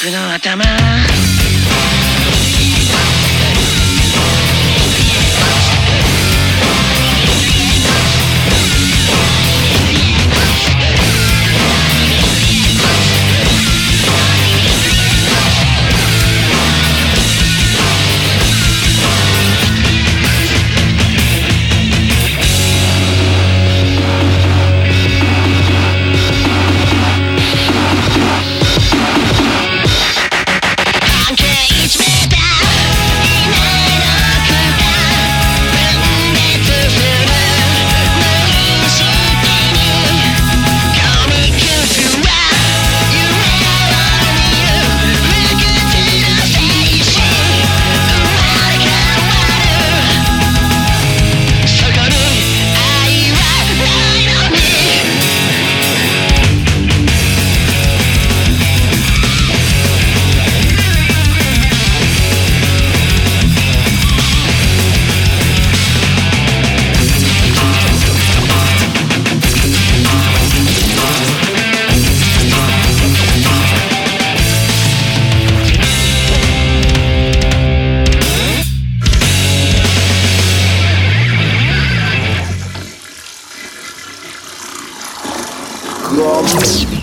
僕の頭 drums.